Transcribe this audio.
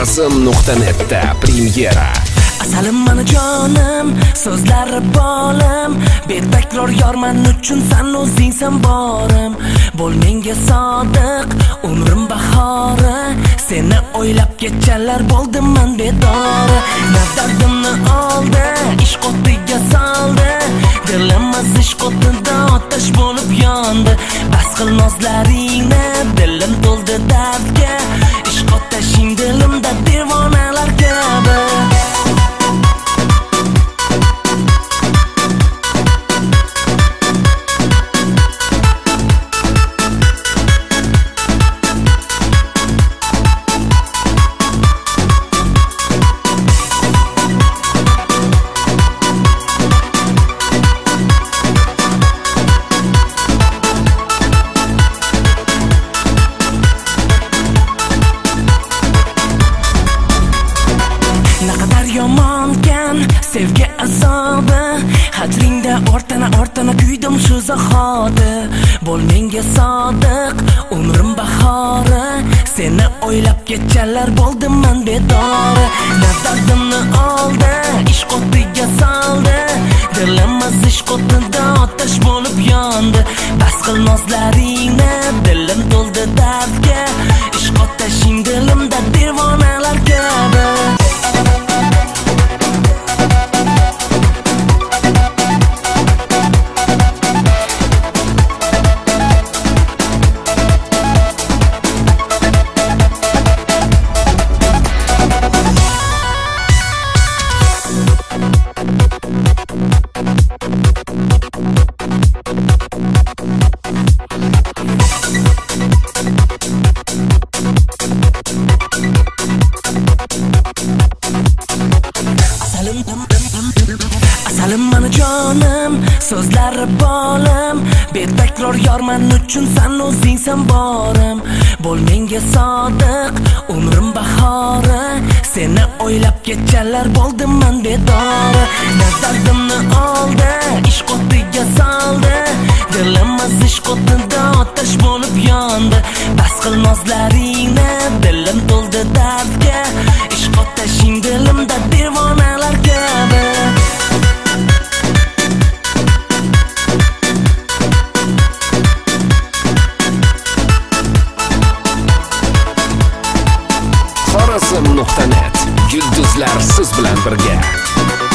xorazm.netda premyera asalim mani jonim so'zlari bolim. Betakror yorman uchun san o'zingsan borim. Bo'l menga sodiq umrim bahori. Seni o'ylab ketganlar bo'ldim man bedori. Na oldi ishq o'tiga soldi. Dilimiz ishq o'tida otash bo'lib yondi. Bas qil nozlaringni dilim yomonkan sevgi azobi. Hajringda ortana ortana kuydim shu zahoti. Bo'l menga sodiq umrim bahori. Seni o'ylab kechalar bo'ldim man bedori. Na oldi ishq o'tiga soldi. Dilim ishq o'tida otash bo'lib yondi. Bas qil nozlaringni dilim so'zlari bolim betakror yorman uchun san o'zingsan borim. Bo'l menga sodiq umrim bahori. Seni o'ylab kechalar bo'ldim man bedori. Na dardimni oldi ishq qo'tiga soldi. Dilim ishq qo'tida otash bo'lib yondi. Bas qil nozlaringni dilim to'ldi dardga. azim nuqta yulduzlar siz bilan birga